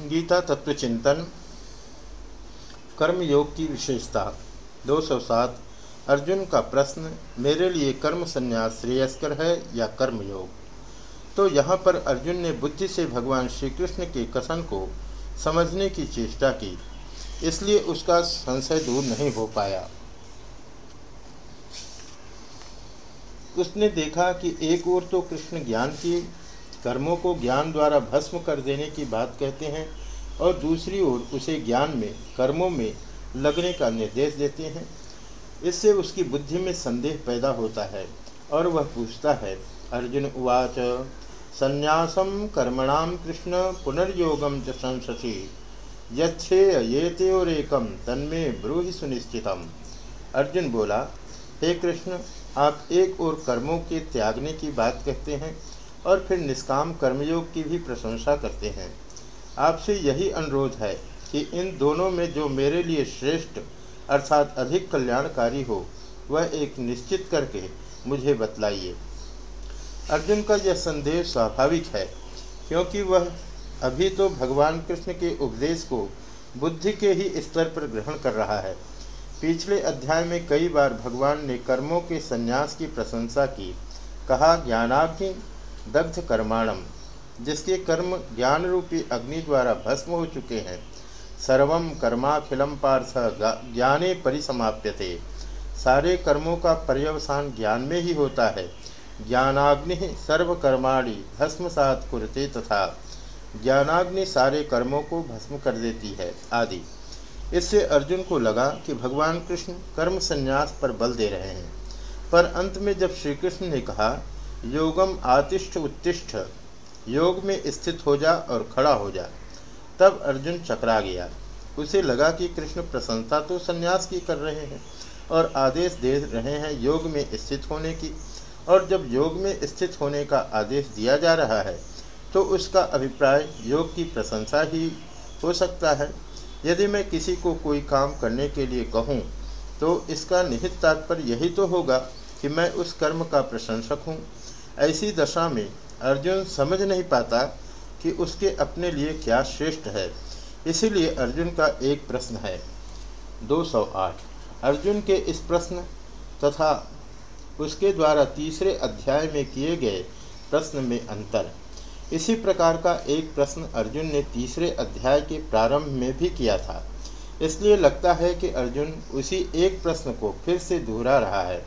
गीता तत्व चिंतन कर्म योग की विशेषता 207 अर्जुन का प्रश्न, मेरे लिए कर्म संन्यास श्रेयस्कर है या कर्म योग तो यहाँ पर अर्जुन ने बुद्धि से भगवान श्री कृष्ण के कथन को समझने की चेष्टा की, इसलिए उसका संशय दूर नहीं हो पाया। उसने देखा कि एक ओर तो कृष्ण ज्ञान की कर्मों को ज्ञान द्वारा भस्म कर देने की बात कहते हैं और दूसरी ओर उसे ज्ञान में, कर्मों में लगने का निर्देश देते हैं। इससे उसकी बुद्धि में संदेह पैदा होता है और वह पूछता है, अर्जुन उवाच संन्यासम कर्मणाम कृष्ण पुनर्योगम च संससी। यच्छेय ये त्योरेकम तन्मे ब्रूहि सुनिश्चितम। अर्जुन बोला, हे कृष्ण, आप एक और कर्मों के त्यागने की बात कहते हैं और फिर निष्काम कर्मयोग की भी प्रशंसा करते हैं। आपसे यही अनुरोध है कि इन दोनों में जो मेरे लिए श्रेष्ठ अर्थात अधिक कल्याणकारी हो, वह एक निश्चित करके मुझे बतलाइए। अर्जुन का यह संदेह स्वाभाविक है, क्योंकि वह अभी तो भगवान कृष्ण के उपदेश को बुद्धि के ही स्तर पर ग्रहण कर रहा है। पिछले अध्याय में कई बार भगवान ने कर्मों के संन्यास की प्रशंसा की, कहा ज्ञानाग्नि दग्ध कर्माणम, जिसके कर्म ज्ञान रूपी अग्नि द्वारा भस्म हो चुके हैं सर्वम कर्माखिलम पार्थ ज्ञाने परिसमाप्यते। सारे कर्मों का पर्यवसान ज्ञान में ही होता है। ज्ञानाग्नि सर्वकर्माणी भस्म सात कुरते तथा, ज्ञानाग्नि सारे कर्मों को भस्म कर देती है, आदि। इससे अर्जुन को लगा कि भगवान कृष्ण कर्म संन्यास पर बल दे रहे हैं। पर अंत में जब श्री कृष्ण ने कहा योगम आतिष्ठ उत्तिष्ठ। योग में स्थित हो जा और खड़ा हो जा। तब अर्जुन चकरा गया। उसे लगा कि कृष्ण प्रशंसा तो संन्यास की कर रहे हैं और आदेश दे रहे हैं योग में स्थित होने की। और जब योग में स्थित होने का आदेश दिया जा रहा है तो उसका अभिप्राय योग की प्रशंसा ही हो सकता है। यदि मैं किसी को कोई काम करने के लिए कहूँ तो इसका निहित तात्पर्य यही तो होगा कि मैं उस कर्म का प्रशंसक हूँ। ऐसी दशा में अर्जुन समझ नहीं पाता कि उसके अपने लिए क्या श्रेष्ठ है। इसीलिए अर्जुन का एक प्रश्न है। 208 अर्जुन के इस प्रश्न तथा उसके द्वारा तीसरे अध्याय में किए गए प्रश्न में अंतर। इसी प्रकार का एक प्रश्न अर्जुन ने तीसरे अध्याय के प्रारंभ में भी किया था। इसलिए लगता है कि अर्जुन उसी एक प्रश्न को फिर से दोहरा रहा है।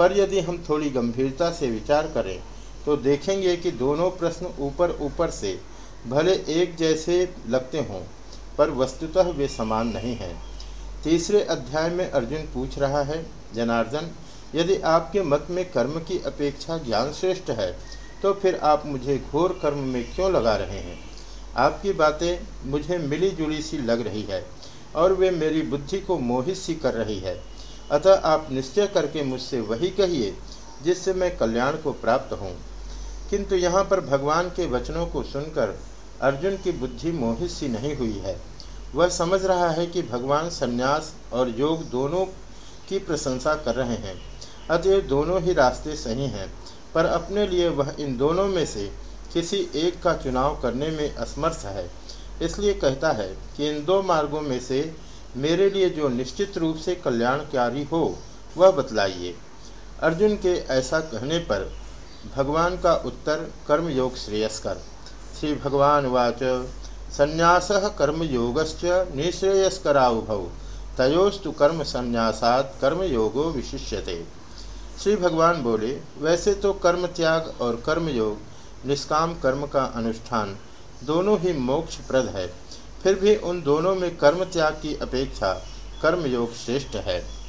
पर यदि हम थोड़ी गंभीरता से विचार करें तो देखेंगे कि दोनों प्रश्न ऊपर ऊपर से भले एक जैसे लगते हों, पर वस्तुतः वे समान नहीं हैं। तीसरे अध्याय में अर्जुन पूछ रहा है, जनार्दन, यदि आपके मत में कर्म की अपेक्षा ज्ञान श्रेष्ठ है तो फिर आप मुझे घोर कर्म में क्यों लगा रहे हैं? आपकी बातें मुझे मिली जुली सी लग रही है, और वे मेरी बुद्धि को मोहित सी कर रही है। अतः आप निश्चय करके मुझसे वही कहिए, जिससे मैं कल्याण को प्राप्त हूँ किंतु यहाँ पर भगवान के वचनों को सुनकर अर्जुन की बुद्धि मोहित सी नहीं हुई है। वह समझ रहा है कि भगवान संन्यास और योग दोनों की प्रशंसा कर रहे हैं। अतएव दोनों ही रास्ते सही हैं, पर अपने लिए वह इन दोनों में से किसी एक का चुनाव करने में असमर्थ है। इसलिए कहता है कि इन दो मार्गों में से मेरे लिए जो निश्चित रूप से कल्याणकारी हो, वह बतलाइए। अर्जुन के ऐसा कहने पर भगवान का उत्तर कर्मयोग श्रेयस्कर। श्री भगवान वाच, संन्यास कर्मयोगश्च निःश्रेयस्कराउभौ तयोस्तु कर्म संन्यासात कर्मयोगो विशिष्यते। श्री भगवान बोले, वैसे तो कर्म त्याग और कर्मयोग, निष्काम कर्म का अनुष्ठान, दोनों ही मोक्षप्रद है। फिर भी उन दोनों में कर्म त्याग की अपेक्षा कर्मयोग श्रेष्ठ है।